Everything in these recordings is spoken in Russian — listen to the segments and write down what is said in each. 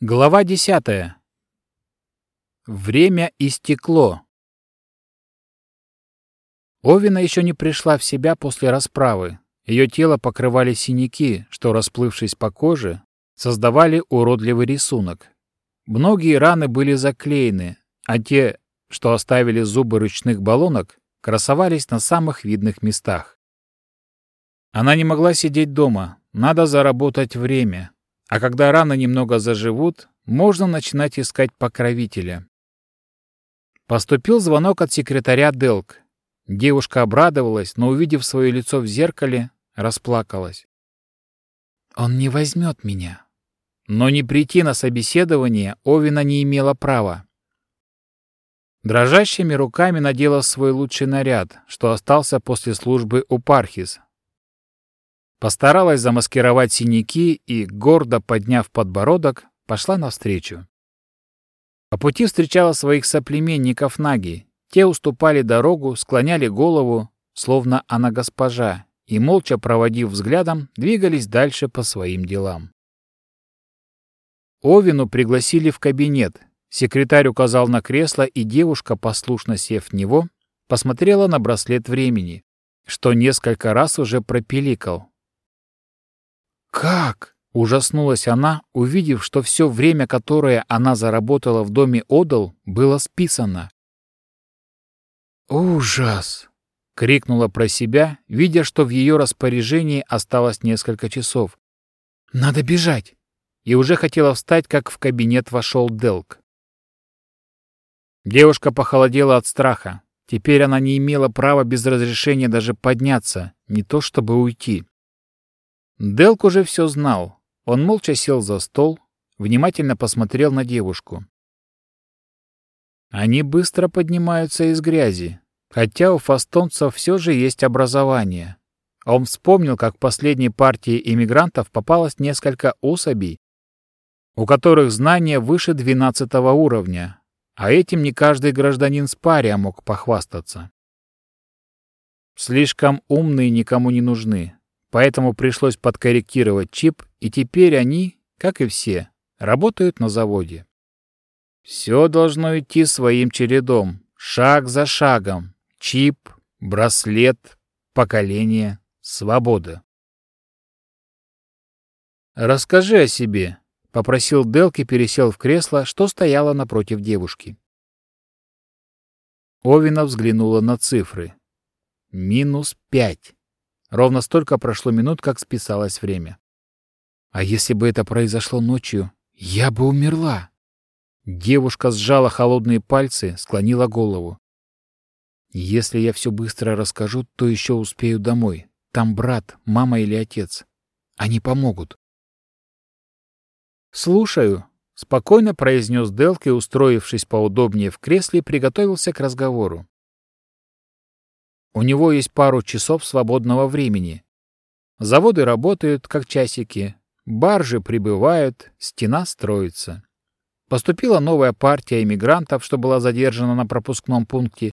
Глава десятая. Время истекло. Овина еще не пришла в себя после расправы. Ее тело покрывали синяки, что, расплывшись по коже, создавали уродливый рисунок. Многие раны были заклеены, а те, что оставили зубы ручных баллонок, красовались на самых видных местах. Она не могла сидеть дома, надо заработать время, а когда раны немного заживут, можно начинать искать покровителя. Поступил звонок от секретаря Делк. Девушка обрадовалась, но, увидев свое лицо в зеркале, расплакалась. «Он не возьмет меня». Но не прийти на собеседование Овина не имела права. Дрожащими руками надела свой лучший наряд, что остался после службы у Пархис, Постаралась замаскировать синяки и, гордо подняв подбородок, пошла навстречу. По пути встречала своих соплеменников Наги. Те уступали дорогу, склоняли голову, словно она госпожа, и, молча проводив взглядом, двигались дальше по своим делам. Овину пригласили в кабинет. Секретарь указал на кресло, и девушка, послушно сев в него, посмотрела на браслет времени, что несколько раз уже пропиликал, «Как?» — ужаснулась она, увидев, что все время, которое она заработала в доме Одал, было списано. «Ужас!» — крикнула про себя, видя, что в ее распоряжении осталось несколько часов. «Надо бежать!» И уже хотела встать, как в кабинет вошел Делк. Девушка похолодела от страха. Теперь она не имела права без разрешения даже подняться, не то чтобы уйти. Делк уже все знал. Он молча сел за стол, внимательно посмотрел на девушку. Они быстро поднимаются из грязи, хотя у фастонцев все же есть образование. Он вспомнил, как в последней партии иммигрантов попалось несколько особей, у которых знания выше 12 уровня, а этим не каждый гражданин Спария мог похвастаться. Слишком умные никому не нужны, Поэтому пришлось подкорректировать чип, и теперь они, как и все, работают на заводе. Все должно идти своим чередом, шаг за шагом. Чип, браслет, поколение, свобода. «Расскажи о себе», — попросил Делк и пересел в кресло, что стояло напротив девушки. Овина взглянула на цифры. «Минус пять». Ровно столько прошло минут, как списалось время. А если бы это произошло ночью, я бы умерла. Девушка сжала холодные пальцы, склонила голову. Если я все быстро расскажу, то еще успею домой. Там брат, мама или отец. Они помогут. «Слушаю», — спокойно произнес Делк и, устроившись поудобнее в кресле, приготовился к разговору. У него есть пару часов свободного времени. Заводы работают, как часики, баржи прибывают, стена строится. Поступила новая партия иммигрантов, что была задержана на пропускном пункте.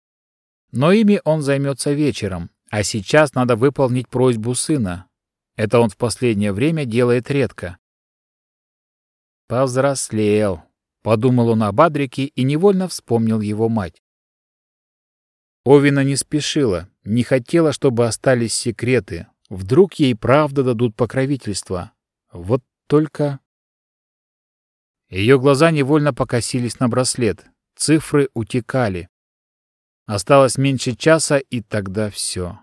Но ими он займется вечером, а сейчас надо выполнить просьбу сына. Это он в последнее время делает редко. «Повзрослел», — подумал он об Адрике и невольно вспомнил его мать. Овина не спешила, не хотела, чтобы остались секреты. Вдруг ей правда дадут покровительство. Вот только... Ее глаза невольно покосились на браслет. Цифры утекали. Осталось меньше часа, и тогда все.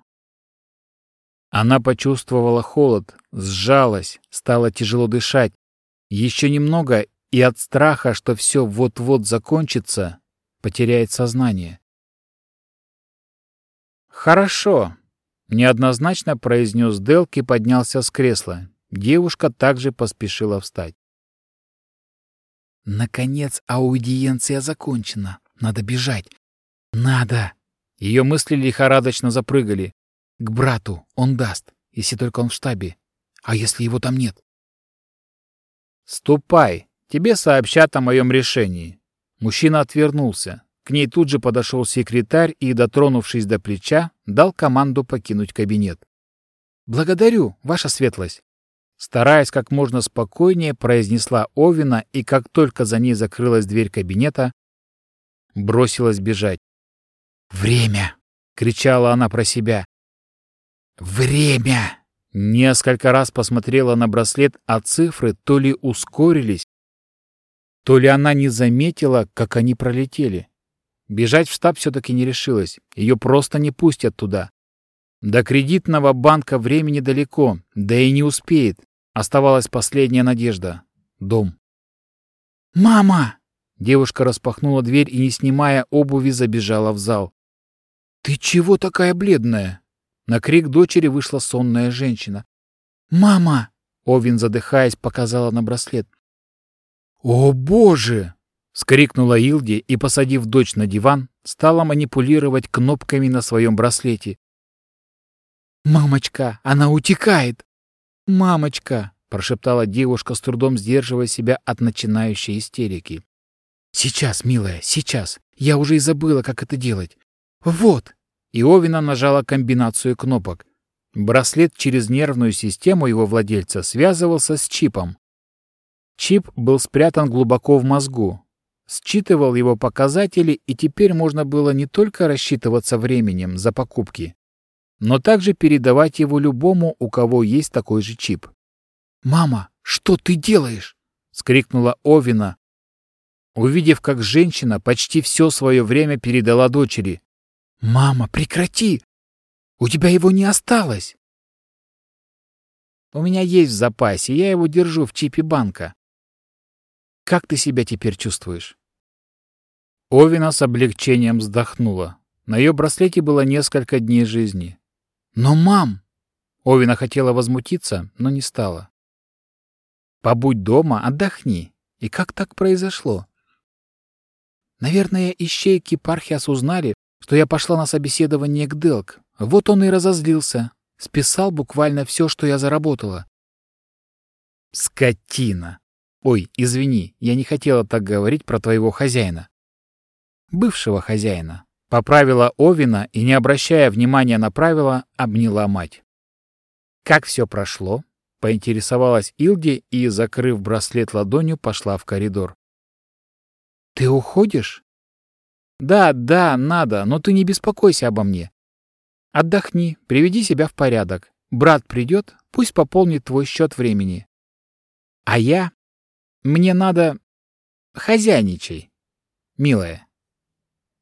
Она почувствовала холод, сжалась, стало тяжело дышать. Еще немного, и от страха, что все вот-вот закончится, потеряет сознание. «Хорошо», — неоднозначно произнес Делк и поднялся с кресла. Девушка также поспешила встать. «Наконец аудиенция закончена. Надо бежать. Надо!» Ее мысли лихорадочно запрыгали. «К брату он даст, если только он в штабе. А если его там нет?» «Ступай, тебе сообщат о моем решении». Мужчина отвернулся. К ней тут же подошел секретарь и, дотронувшись до плеча, дал команду покинуть кабинет. «Благодарю, ваша светлость!» стараясь как можно спокойнее, произнесла Овина и как только за ней закрылась дверь кабинета, бросилась бежать. «Время!» — кричала она про себя. «Время!» Несколько раз посмотрела на браслет, а цифры то ли ускорились, то ли она не заметила, как они пролетели. Бежать в штаб все-таки не решилась. Ее просто не пустят туда. До кредитного банка времени далеко, да и не успеет. Оставалась последняя надежда — дом. «Мама!» Девушка распахнула дверь и, не снимая обуви, забежала в зал. «Ты чего такая бледная?» На крик дочери вышла сонная женщина. «Мама!» Овин, задыхаясь, показала на браслет. «О, боже!» — скрикнула Илди и, посадив дочь на диван, стала манипулировать кнопками на своем браслете. «Мамочка, она утекает!» «Мамочка!» — прошептала девушка, с трудом сдерживая себя от начинающей истерики. «Сейчас, милая, сейчас! Я уже и забыла, как это делать! Вот!» И Овина нажала комбинацию кнопок. Браслет через нервную систему его владельца связывался с чипом. Чип был спрятан глубоко в мозгу, считывал его показатели, и теперь можно было не только рассчитываться временем за покупки, но также передавать его любому, у кого есть такой же чип. «Мама, что ты делаешь?» — скрикнула Овина, увидев, как женщина почти все свое время передала дочери. «Мама, прекрати! У тебя его не осталось!» «У меня есть в запасе, я его держу в чипе банка. Как ты себя теперь чувствуешь?» Овина с облегчением вздохнула. На ее браслете было несколько дней жизни. «Но, мам!» Овина хотела возмутиться, но не стала. «Побудь дома, отдохни. И как так произошло?» Наверное, ищейки Пархиас узнали, что я пошла на собеседование к Делк. Вот он и разозлился. Списал буквально все, что я заработала. Скотина! Ой, извини, я не хотела так говорить про твоего хозяина бывшего хозяина. Поправила Овина и, не обращая внимания на правила, обняла мать. «Как все прошло?» — поинтересовалась Илди и, закрыв браслет ладонью, пошла в коридор. «Ты уходишь?» «Да, да, надо, но ты не беспокойся обо мне. Отдохни, приведи себя в порядок. Брат придет, пусть пополнит твой счет времени. А я? Мне надо... Хозяйничай, милая».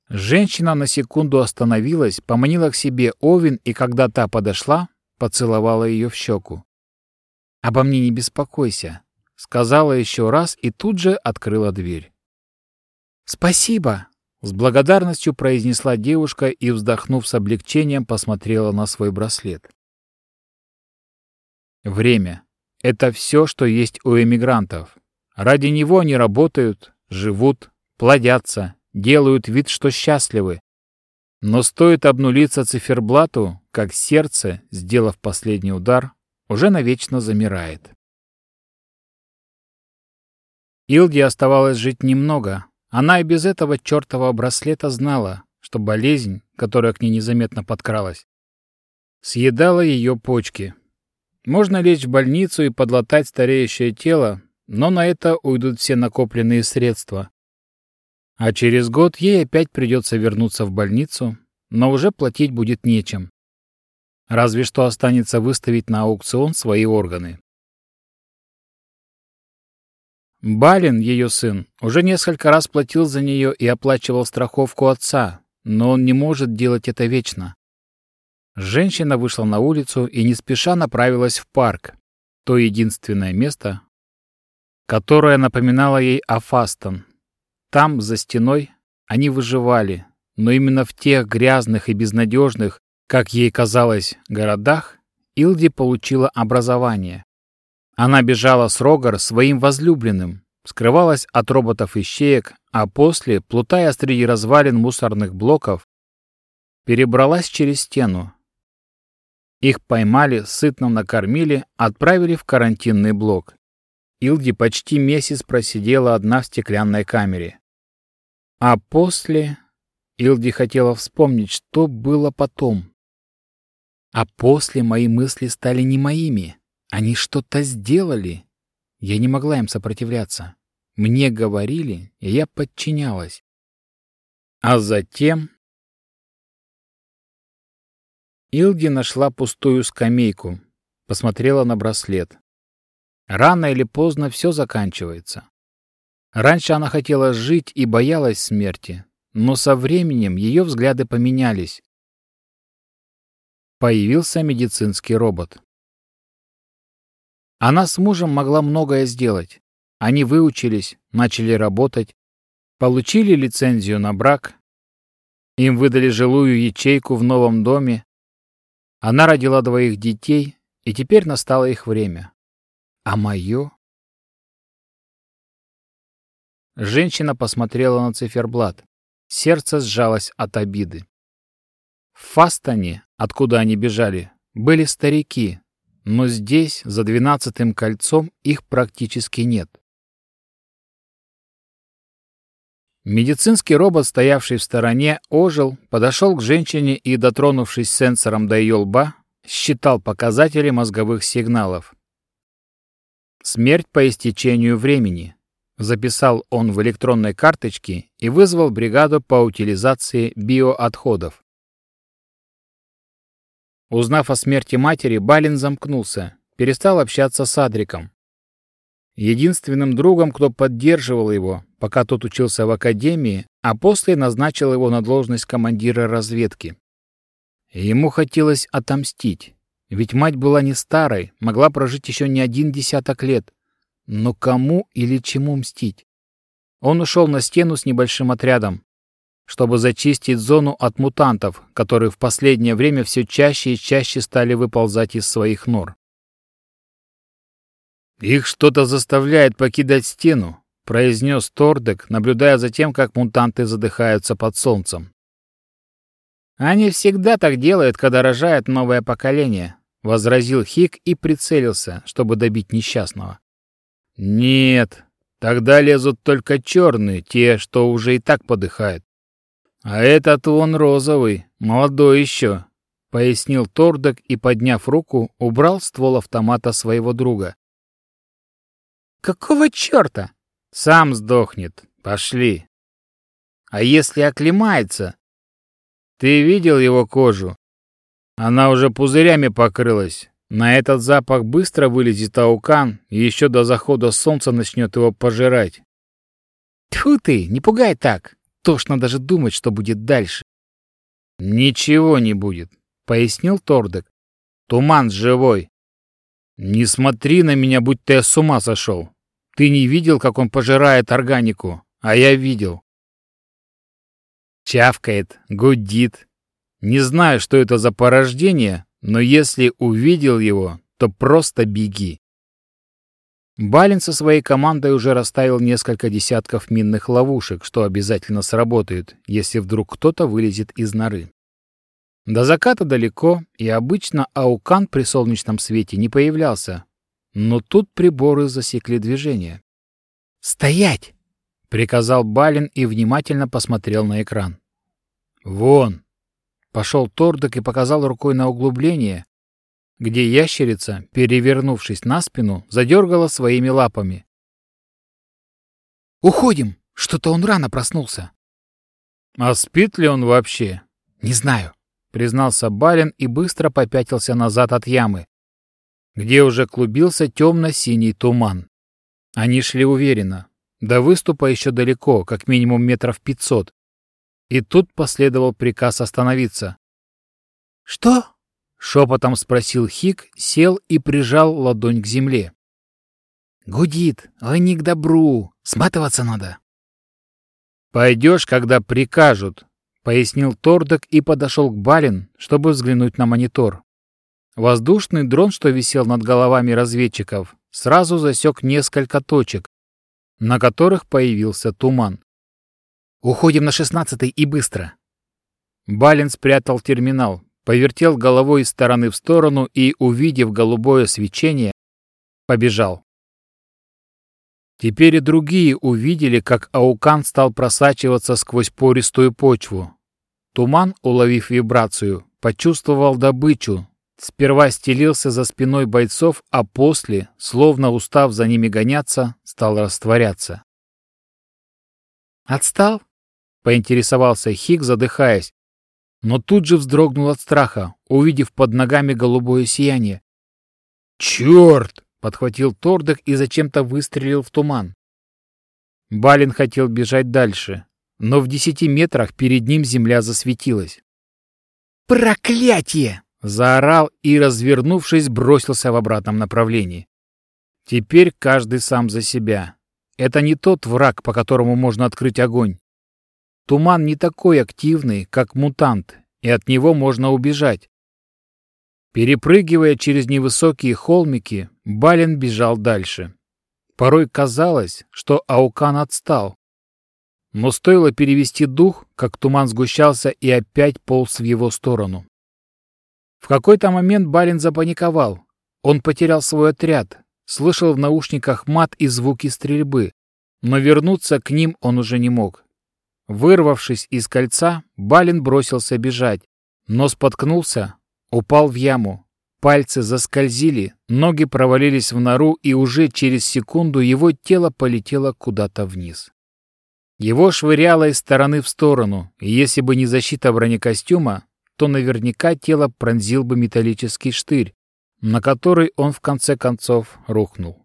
Женщина на секунду остановилась, поманила к себе Овен и, когда та подошла, поцеловала ее в щеку. «Обо мне не беспокойся», — сказала еще раз и тут же открыла дверь. «Спасибо», — с благодарностью произнесла девушка и, вздохнув с облегчением, посмотрела на свой браслет. Время — это все, что есть у эмигрантов. Ради него они работают, живут, плодятся, делают вид, что счастливы. Но стоит обнулиться циферблату, как сердце, сделав последний удар, уже навечно замирает. Илде оставалось жить немного. Она и без этого чертова браслета знала, что болезнь, которая к ней незаметно подкралась, съедала ее почки. Можно лечь в больницу и подлатать стареющее тело, но на это уйдут все накопленные средства. А через год ей опять придется вернуться в больницу, но уже платить будет нечем. Разве что останется выставить на аукцион свои органы. Балин, ее сын, уже несколько раз платил за нее и оплачивал страховку отца, но он не может делать это вечно. Женщина вышла на улицу и не спеша направилась в парк, то единственное место, которое напоминало ей о Фастон, там, за стеной, они выживали, но именно в тех грязных и безнадежных, как ей казалось, городах Илди получила образование. Она бежала с Рогар своим возлюбленным, скрывалась от роботов-ищеек, а после, плутая среди развалин мусорных блоков, перебралась через стену. Их поймали, сытно накормили, отправили в карантинный блок. Илди почти месяц просидела одна в стеклянной камере. А после Илди хотела вспомнить, что было потом. А после мои мысли стали не моими. Они что-то сделали. Я не могла им сопротивляться. Мне говорили, и я подчинялась. А затем... Илди нашла пустую скамейку, посмотрела на браслет. Рано или поздно все заканчивается. Раньше она хотела жить и боялась смерти, но со временем ее взгляды поменялись. Появился медицинский робот. Она с мужем могла многое сделать. Они выучились, начали работать, получили лицензию на брак, им выдали жилую ячейку в новом доме, она родила двоих детей, и теперь настало их время. А мое? Женщина посмотрела на циферблат. Сердце сжалось от обиды. В Фастоне, откуда они бежали, были старики, но здесь, за двенадцатым кольцом, их практически нет. Медицинский робот, стоявший в стороне, ожил, подошел к женщине и, дотронувшись сенсором до ее лба, считал показатели мозговых сигналов. Смерть по истечению времени. Записал он в электронной карточке и вызвал бригаду по утилизации биоотходов. Узнав о смерти матери, Балин замкнулся, перестал общаться с Адриком. Единственным другом, кто поддерживал его, пока тот учился в академии, а после назначил его на должность командира разведки. Ему хотелось отомстить, ведь мать была не старой, могла прожить еще не один десяток лет. Но кому или чему мстить? Он ушел на стену с небольшим отрядом, чтобы зачистить зону от мутантов, которые в последнее время все чаще и чаще стали выползать из своих нор. «Их что-то заставляет покидать стену», — произнес Тордек, наблюдая за тем, как мутанты задыхаются под солнцем. «Они всегда так делают, когда рожают новое поколение», — возразил Хик и прицелился, чтобы добить несчастного. «Нет, тогда лезут только черные, те, что уже и так подыхают. А этот вон розовый, молодой еще», — пояснил Тордек и, подняв руку, убрал ствол автомата своего друга. Какого черта? Сам сдохнет. Пошли. А если оклемается? Ты видел его кожу? Она уже пузырями покрылась. На этот запах быстро вылезет аукан и еще до захода солнца начнет его пожирать. Тьфу ты, не пугай так. Тошно даже думать, что будет дальше. Ничего не будет, пояснил Тордек. Туман живой. Не смотри на меня, будь ты с ума сошел. Ты не видел, как он пожирает органику, а я видел. Чавкает, гудит. Не знаю, что это за порождение, но если увидел его, то просто беги. Балин со своей командой уже расставил несколько десятков минных ловушек, что обязательно сработают, если вдруг кто-то вылезет из норы. До заката далеко, и обычно аукан при солнечном свете не появлялся. Но тут приборы засекли движение. «Стоять!» — приказал Балин и внимательно посмотрел на экран. «Вон!» — пошел Тордок и показал рукой на углубление, где ящерица, перевернувшись на спину, задергала своими лапами. «Уходим! Что-то он рано проснулся!» «А спит ли он вообще?» «Не знаю признался Балин и быстро попятился назад от ямы, где уже клубился темно-синий туман. Они шли уверенно. До выступа еще далеко, как минимум метров пятьсот. И тут последовал приказ остановиться. «Что?» — шепотом спросил Хик, сел и прижал ладонь к земле. «Гудит, ой, не к добру, сматываться надо». «Пойдешь, когда прикажут», пояснил Тордок и подошел к Балин, чтобы взглянуть на монитор. Воздушный дрон, что висел над головами разведчиков, сразу засек несколько точек, на которых появился туман. «Уходим на шестнадцатый и быстро!» Балин спрятал терминал, повертел головой из стороны в сторону и, увидев голубое свечение, побежал. Теперь и другие увидели, как аукан стал просачиваться сквозь пористую почву, Туман, уловив вибрацию, почувствовал добычу, Сперва стелился за спиной бойцов, а после, словно устав за ними гоняться, стал растворяться. «Отстал?» — поинтересовался Хик, задыхаясь, но тут же вздрогнул от страха, увидев под ногами голубое сияние. «Черт!» — подхватил Тордек и зачем-то выстрелил в туман. Балин хотел бежать дальше, но в десяти метрах перед ним земля засветилась. «Проклятие!» — заорал и, развернувшись, бросился в обратном направлении. Теперь каждый сам за себя. Это не тот враг, по которому можно открыть огонь. Туман не такой активный, как мутант, и от него можно убежать. Перепрыгивая через невысокие холмики, Бален бежал дальше. Порой казалось, что Аукан отстал. Но стоило перевести дух, как туман сгущался и опять полз в его сторону. В какой-то момент Балин запаниковал. Он потерял свой отряд, слышал в наушниках мат и звуки стрельбы, но вернуться к ним он уже не мог. Вырвавшись из кольца, Балин бросился бежать, но споткнулся, упал в яму. Пальцы заскользили, ноги провалились в нору, и уже через секунду его тело полетело куда-то вниз. Его швыряло из стороны в сторону, и если бы не защита бронекостюма, то наверняка тело пронзил бы металлический штырь, на который он в конце концов рухнул.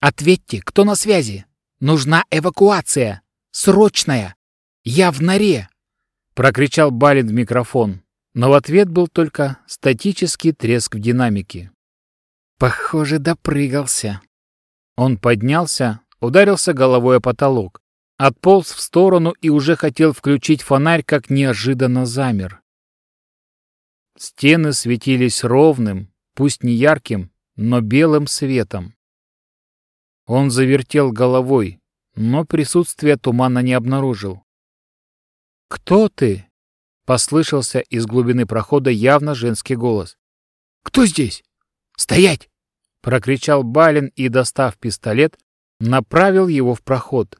«Ответьте, кто на связи? Нужна эвакуация!» Срочная! Я в норе!» — прокричал Балин в микрофон, но в ответ был только статический треск в динамике. Похоже, допрыгался. Он поднялся, ударился головой о потолок, отполз в сторону и уже хотел включить фонарь, как неожиданно замер. Стены светились ровным, пусть не ярким, но белым светом. Он завертел головой, но присутствие тумана не обнаружил. «Кто ты?» — послышался из глубины прохода явно женский голос. «Кто здесь? Стоять!» — прокричал Балин и, достав пистолет, направил его в проход.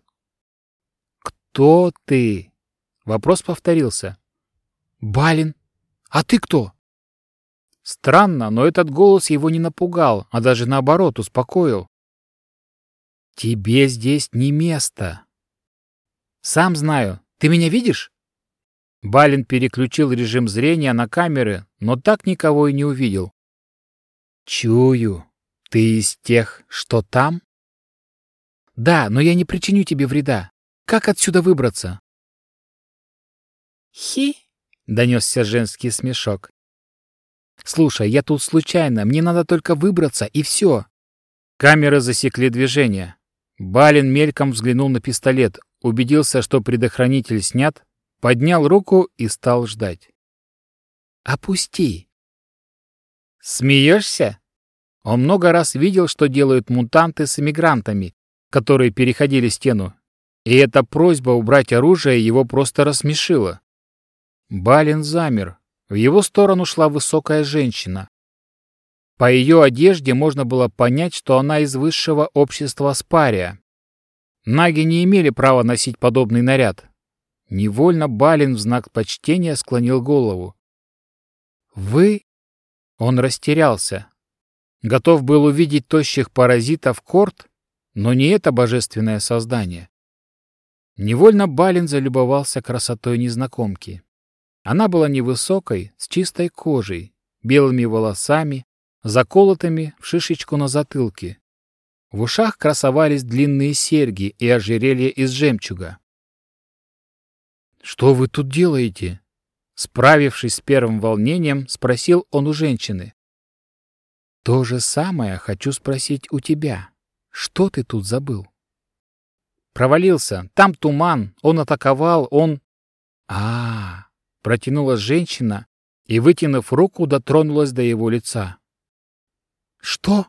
«Кто ты?» — вопрос повторился. «Балин, а ты кто?» Странно, но этот голос его не напугал, а даже наоборот успокоил. Тебе здесь не место. Сам знаю. Ты меня видишь? Балин переключил режим зрения на камеры, но так никого и не увидел. Чую. Ты из тех, что там? Да, но я не причиню тебе вреда. Как отсюда выбраться? Хи, донесся женский смешок. Слушай, я тут случайно, мне надо только выбраться, и все. Камеры засекли движение. Балин мельком взглянул на пистолет, убедился, что предохранитель снят, поднял руку и стал ждать. «Опусти!» «Смеешься?» Он много раз видел, что делают мутанты с эмигрантами, которые переходили стену, и эта просьба убрать оружие его просто рассмешила. Балин замер. В его сторону шла высокая женщина. По ее одежде можно было понять, что она из высшего общества Спария. Наги не имели права носить подобный наряд. Невольно Балин в знак почтения склонил голову. «Вы?» Он растерялся. Готов был увидеть тощих паразитов Корт, но не это божественное создание. Невольно Балин залюбовался красотой незнакомки. Она была невысокой, с чистой кожей, белыми волосами, заколотыми в шишечку на затылке. В ушах красовались длинные серьги и ожерелье из жемчуга. «Что вы тут делаете?» Справившись с первым волнением, спросил он у женщины. «То же самое хочу спросить у тебя. Что ты тут забыл?» «Провалился. Там туман. Он атаковал. Он...» а, -а, -а протянула женщина и, вытянув руку, дотронулась до его лица. «Что?»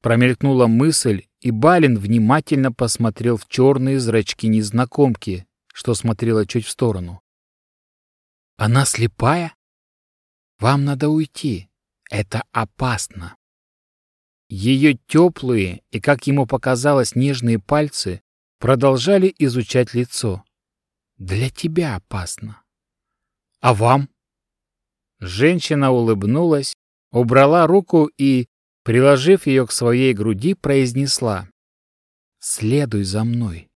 Промелькнула мысль, и Балин внимательно посмотрел в черные зрачки незнакомки, что смотрела чуть в сторону. «Она слепая? Вам надо уйти. Это опасно». Ее теплые и, как ему показалось, нежные пальцы продолжали изучать лицо. «Для тебя опасно. А вам?» Женщина улыбнулась, убрала руку и, приложив ее к своей груди, произнесла «Следуй за мной».